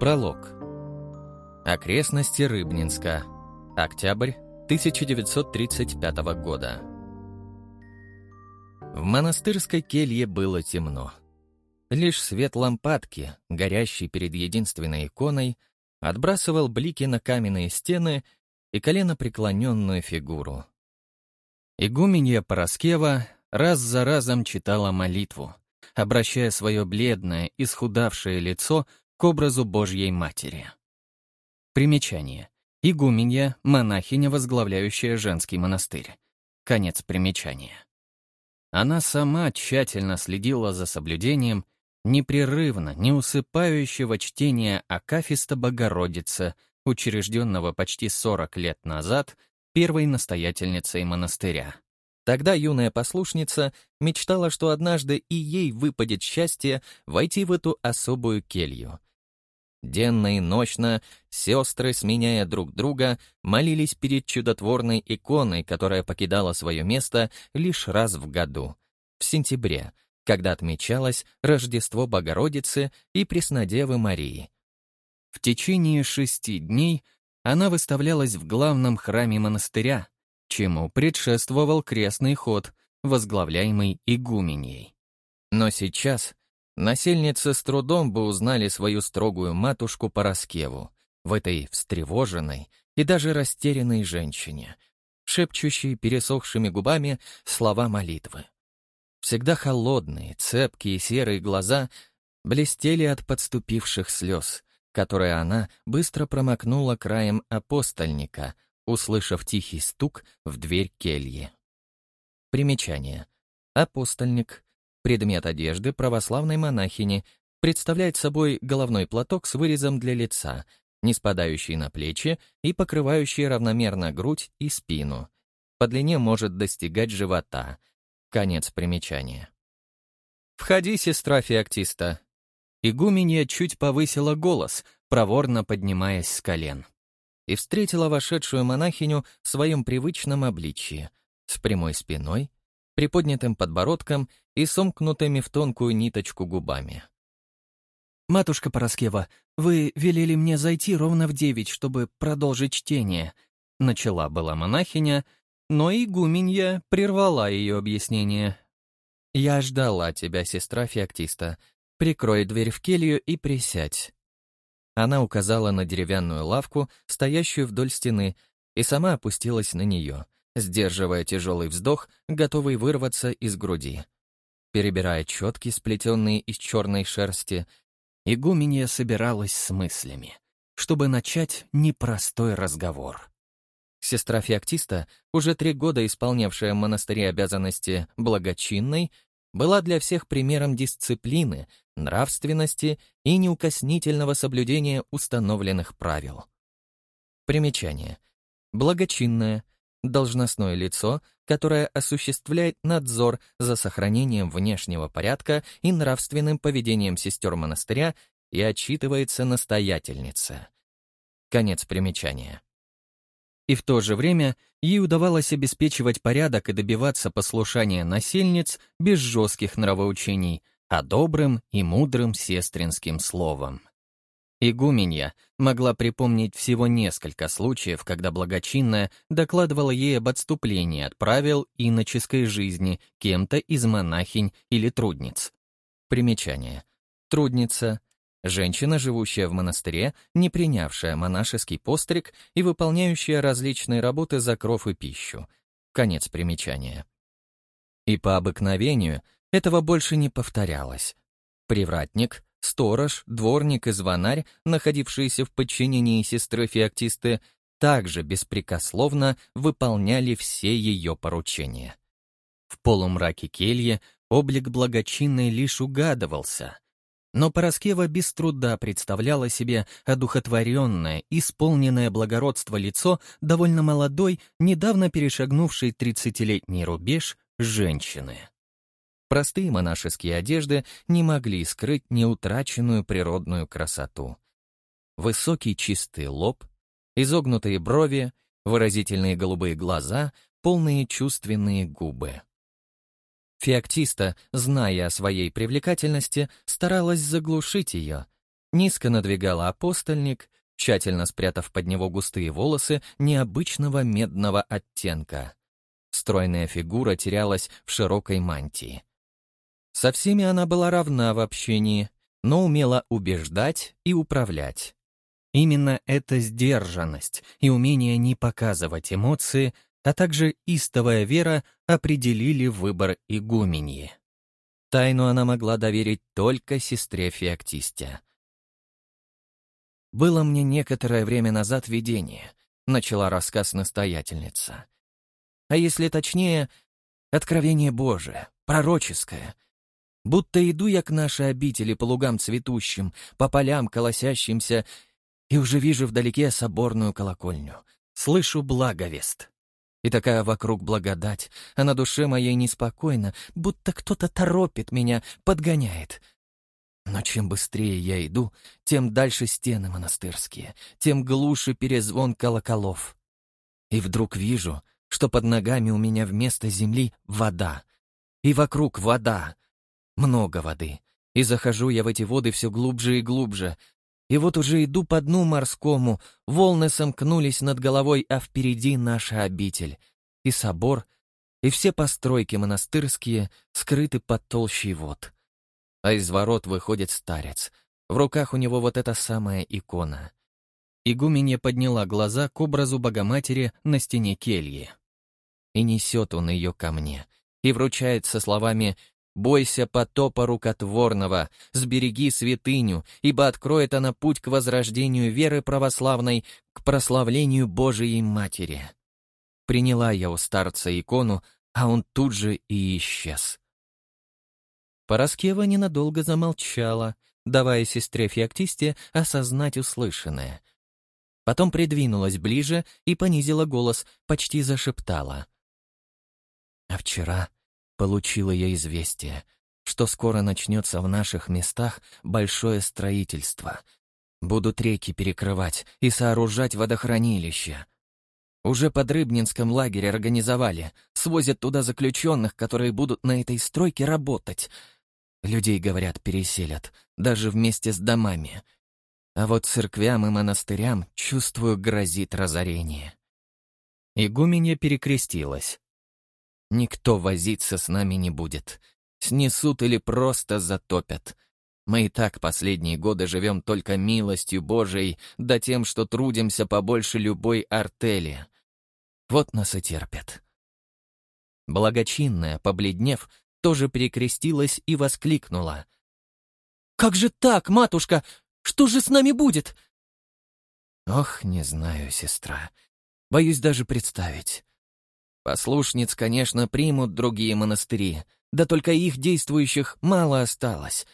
Пролог. Окрестности Рыбнинска. Октябрь 1935 года. В монастырской келье было темно. Лишь свет лампадки, горящий перед единственной иконой, отбрасывал блики на каменные стены и коленопреклоненную фигуру. Игуменья Пороскева раз за разом читала молитву, обращая свое бледное, исхудавшее лицо к образу Божьей Матери. Примечание. Игуменья — монахиня, возглавляющая женский монастырь. Конец примечания. Она сама тщательно следила за соблюдением непрерывно, неусыпающего чтения Акафиста Богородицы, учрежденного почти 40 лет назад первой настоятельницей монастыря. Тогда юная послушница мечтала, что однажды и ей выпадет счастье войти в эту особую келью. Денно и ночно сестры, сменяя друг друга, молились перед чудотворной иконой, которая покидала свое место лишь раз в году, в сентябре, когда отмечалось Рождество Богородицы и Преснодевы Марии. В течение шести дней она выставлялась в главном храме монастыря, чему предшествовал крестный ход, возглавляемый игуменей. Но сейчас насельницы с трудом бы узнали свою строгую матушку Пороскеву в этой встревоженной и даже растерянной женщине, шепчущей пересохшими губами слова молитвы. Всегда холодные, цепкие серые глаза блестели от подступивших слез, которые она быстро промокнула краем апостольника — услышав тихий стук в дверь кельи. Примечание. Апостольник — предмет одежды православной монахини, представляет собой головной платок с вырезом для лица, не спадающий на плечи и покрывающий равномерно грудь и спину. По длине может достигать живота. Конец примечания. «Входи, сестра феоктиста». Игуменья чуть повысила голос, проворно поднимаясь с колен и встретила вошедшую монахиню в своем привычном обличье, с прямой спиной, приподнятым подбородком и сомкнутыми в тонкую ниточку губами. «Матушка Пороскева, вы велели мне зайти ровно в девять, чтобы продолжить чтение», — начала была монахиня, но игуменья прервала ее объяснение. «Я ждала тебя, сестра Феоктиста. Прикрой дверь в келью и присядь. Она указала на деревянную лавку, стоящую вдоль стены, и сама опустилась на нее, сдерживая тяжелый вздох, готовый вырваться из груди. Перебирая четки, сплетенные из черной шерсти, игуменья собиралась с мыслями, чтобы начать непростой разговор. Сестра Феоктиста, уже три года исполнявшая в обязанности благочинной, была для всех примером дисциплины, нравственности и неукоснительного соблюдения установленных правил. Примечание. Благочинное — должностное лицо, которое осуществляет надзор за сохранением внешнего порядка и нравственным поведением сестер монастыря и отчитывается настоятельница. Конец примечания. И в то же время ей удавалось обеспечивать порядок и добиваться послушания насельниц без жестких нравоучений, а добрым и мудрым сестринским словом. Игуменья могла припомнить всего несколько случаев, когда благочинная докладывала ей об отступлении от правил иноческой жизни кем-то из монахинь или трудниц. Примечание. Трудница Женщина, живущая в монастыре, не принявшая монашеский постриг и выполняющая различные работы за кров и пищу. Конец примечания. И по обыкновению этого больше не повторялось. Привратник, сторож, дворник и звонарь, находившиеся в подчинении сестры Феоктисты, также беспрекословно выполняли все ее поручения. В полумраке кельи облик благочинной лишь угадывался — но Пороскева без труда представляла себе одухотворенное, исполненное благородство лицо довольно молодой, недавно перешагнувшей тридцатилетний рубеж женщины. Простые монашеские одежды не могли скрыть неутраченную природную красоту. Высокий чистый лоб, изогнутые брови, выразительные голубые глаза, полные чувственные губы. Феоктиста, зная о своей привлекательности, старалась заглушить ее, низко надвигала апостольник, тщательно спрятав под него густые волосы необычного медного оттенка. Стройная фигура терялась в широкой мантии. Со всеми она была равна в общении, но умела убеждать и управлять. Именно эта сдержанность и умение не показывать эмоции, а также истовая вера определили выбор игуменьи. Тайну она могла доверить только сестре Феоктисте. «Было мне некоторое время назад видение», — начала рассказ настоятельница. «А если точнее, откровение Божие, пророческое. Будто иду я к нашей обители по лугам цветущим, по полям колосящимся, и уже вижу вдалеке соборную колокольню. Слышу благовест. И такая вокруг благодать, а на душе моей неспокойно, будто кто-то торопит меня, подгоняет. Но чем быстрее я иду, тем дальше стены монастырские, тем глуше перезвон колоколов. И вдруг вижу, что под ногами у меня вместо земли вода. И вокруг вода. Много воды. И захожу я в эти воды все глубже и глубже, и вот уже иду по дну морскому, волны сомкнулись над головой, а впереди наша обитель. И собор, и все постройки монастырские скрыты под толщей вод. А из ворот выходит старец. В руках у него вот эта самая икона. Игуменья подняла глаза к образу Богоматери на стене кельи. И несет он ее ко мне, и вручает со словами Бойся потопа рукотворного, сбереги святыню, ибо откроет она путь к возрождению веры православной, к прославлению Божией Матери. Приняла я у старца икону, а он тут же и исчез. Пороскева ненадолго замолчала, давая сестре Феоктисте осознать услышанное. Потом придвинулась ближе и понизила голос, почти зашептала. «А вчера получила я известие, что скоро начнется в наших местах большое строительство. Будут реки перекрывать и сооружать водохранилища. Уже под Рыбнинском лагере организовали, свозят туда заключенных, которые будут на этой стройке работать. Людей, говорят, переселят, даже вместе с домами. А вот церквям и монастырям, чувствую, грозит разорение. Игуменья перекрестилась. Никто возиться с нами не будет. Снесут или просто затопят. Мы и так последние годы живем только милостью Божией, да тем, что трудимся побольше любой артели. Вот нас и терпят. Благочинная, побледнев, тоже перекрестилась и воскликнула. «Как же так, матушка? Что же с нами будет?» «Ох, не знаю, сестра. Боюсь даже представить. Послушниц, конечно, примут другие монастыри, да только их действующих мало осталось.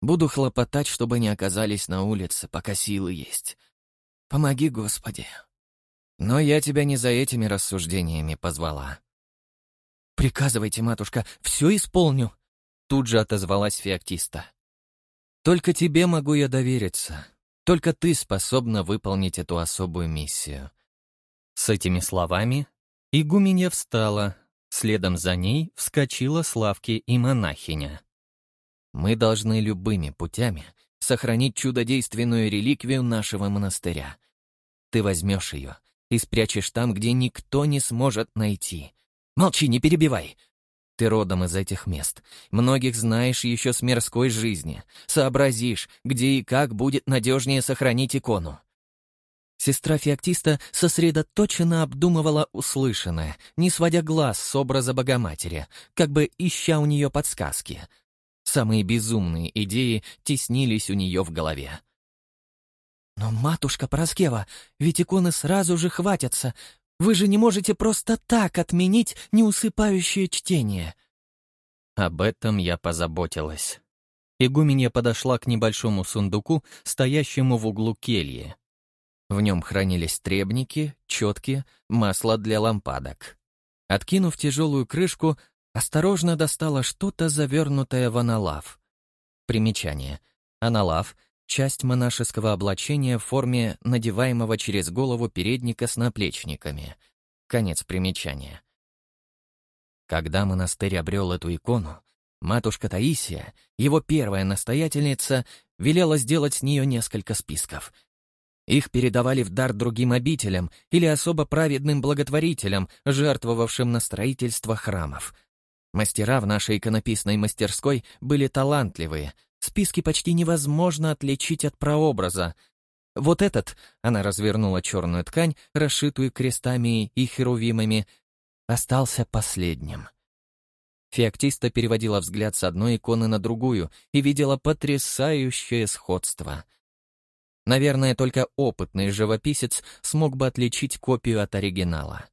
Буду хлопотать, чтобы не оказались на улице, пока силы есть. Помоги, Господи. Но я тебя не за этими рассуждениями позвала. «Приказывайте, матушка, все исполню», — тут же отозвалась Феоктиста. «Только тебе могу я довериться. Только ты способна выполнить эту особую миссию». С этими словами Игуменья встала, следом за ней вскочила Славки и монахиня. Мы должны любыми путями сохранить чудодейственную реликвию нашего монастыря. Ты возьмешь ее и спрячешь там, где никто не сможет найти. Молчи, не перебивай. Ты родом из этих мест. Многих знаешь еще с мирской жизни. Сообразишь, где и как будет надежнее сохранить икону. Сестра Феоктиста сосредоточенно обдумывала услышанное, не сводя глаз с образа Богоматери, как бы ища у нее подсказки. Самые безумные идеи теснились у нее в голове. «Но, матушка Пороскева, ведь иконы сразу же хватятся. Вы же не можете просто так отменить неусыпающее чтение». Об этом я позаботилась. Игуменья подошла к небольшому сундуку, стоящему в углу кельи. В нем хранились требники, четки, масло для лампадок. Откинув тяжелую крышку, осторожно достала что-то, завернутое в аналав. Примечание. Аналав — часть монашеского облачения в форме надеваемого через голову передника с наплечниками. Конец примечания. Когда монастырь обрел эту икону, Матушка Таисия, его первая настоятельница, велела сделать с нее несколько списков. Их передавали в дар другим обителям или особо праведным благотворителям, жертвовавшим на строительство храмов. Мастера в нашей иконописной мастерской были талантливые, списки почти невозможно отличить от прообраза. Вот этот, она развернула черную ткань, расшитую крестами и херувимами, остался последним. Феоктиста переводила взгляд с одной иконы на другую и видела потрясающее сходство. Наверное, только опытный живописец смог бы отличить копию от оригинала.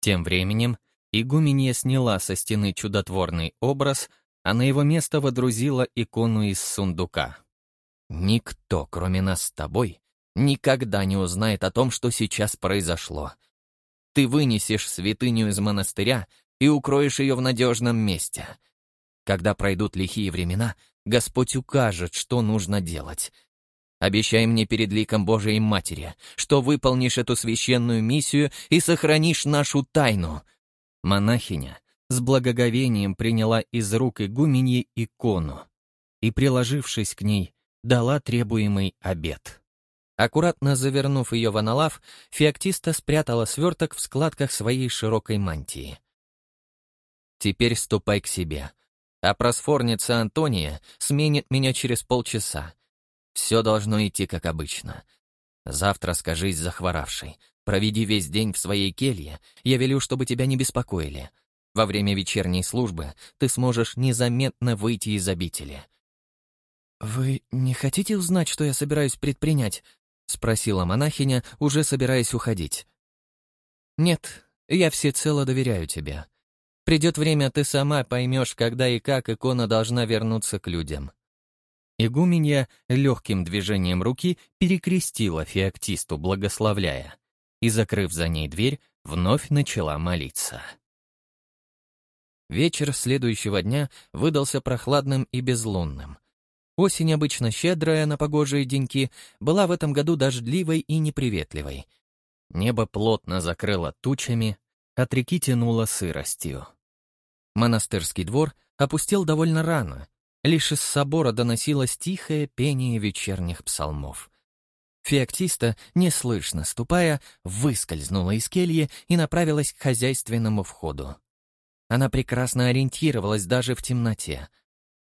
Тем временем игуменья сняла со стены чудотворный образ, а на его место водрузила икону из сундука. «Никто, кроме нас с тобой, никогда не узнает о том, что сейчас произошло. Ты вынесешь святыню из монастыря и укроешь ее в надежном месте. Когда пройдут лихие времена, Господь укажет, что нужно делать. Обещай мне перед ликом Божией Матери, что выполнишь эту священную миссию и сохранишь нашу тайну». Монахиня с благоговением приняла из рук игуменьи икону и, приложившись к ней, дала требуемый обет. Аккуратно завернув ее в аналав, феоктиста спрятала сверток в складках своей широкой мантии. Теперь ступай к себе. А просфорница Антония сменит меня через полчаса. Все должно идти как обычно. Завтра скажись захворавшей. Проведи весь день в своей келье. Я велю, чтобы тебя не беспокоили. Во время вечерней службы ты сможешь незаметно выйти из обители. «Вы не хотите узнать, что я собираюсь предпринять?» — спросила монахиня, уже собираясь уходить. «Нет, я всецело доверяю тебе. Придет время, ты сама поймешь, когда и как икона должна вернуться к людям». Игуменья легким движением руки перекрестила феоктисту, благословляя, и, закрыв за ней дверь, вновь начала молиться. Вечер следующего дня выдался прохладным и безлунным. Осень, обычно щедрая на погожие деньки, была в этом году дождливой и неприветливой. Небо плотно закрыло тучами, от реки тянуло сыростью. Монастырский двор опустел довольно рано, лишь из собора доносилось тихое пение вечерних псалмов. Феоктиста, неслышно ступая, выскользнула из кельи и направилась к хозяйственному входу. Она прекрасно ориентировалась даже в темноте.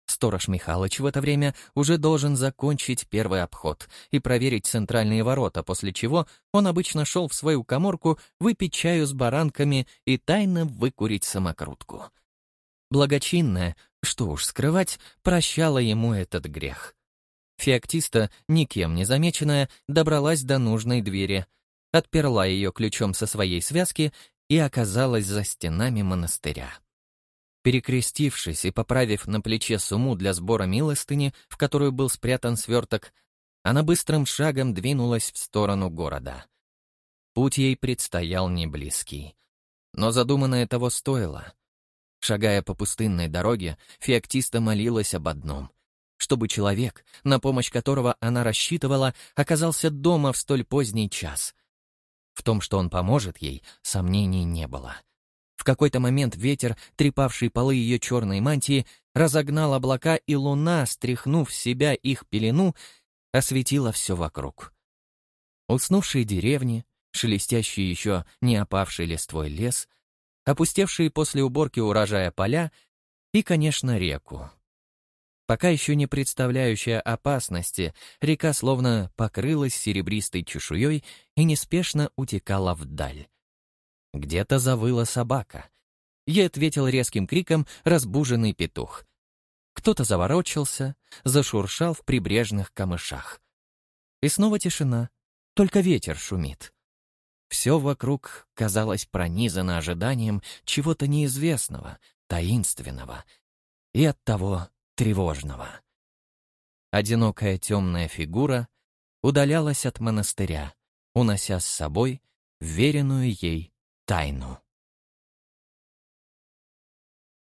Сторож Михалыч в это время уже должен закончить первый обход и проверить центральные ворота, после чего он обычно шел в свою коморку выпить чаю с баранками и тайно выкурить самокрутку. Благочинная, что уж скрывать, прощала ему этот грех. Феоктиста, никем не замеченная, добралась до нужной двери, отперла ее ключом со своей связки и оказалась за стенами монастыря. Перекрестившись и поправив на плече сумму для сбора милостыни, в которую был спрятан сверток, она быстрым шагом двинулась в сторону города. Путь ей предстоял неблизкий. Но задуманное того стоило. Шагая по пустынной дороге, Феоктиста молилась об одном — чтобы человек, на помощь которого она рассчитывала, оказался дома в столь поздний час. В том, что он поможет ей, сомнений не было. В какой-то момент ветер, трепавший полы ее черной мантии, разогнал облака, и луна, стряхнув в себя их пелену, осветила все вокруг. Уснувшие деревни, шелестящий еще не опавший листвой лес, опустевшие после уборки урожая поля и, конечно, реку. Пока еще не представляющая опасности, река словно покрылась серебристой чешуей и неспешно утекала вдаль. Где-то завыла собака. Ей ответил резким криком разбуженный петух. Кто-то заворочился, зашуршал в прибрежных камышах. И снова тишина, только ветер шумит. Все вокруг казалось пронизано ожиданием чего-то неизвестного, таинственного и оттого тревожного. Одинокая темная фигура удалялась от монастыря, унося с собой веренную ей тайну.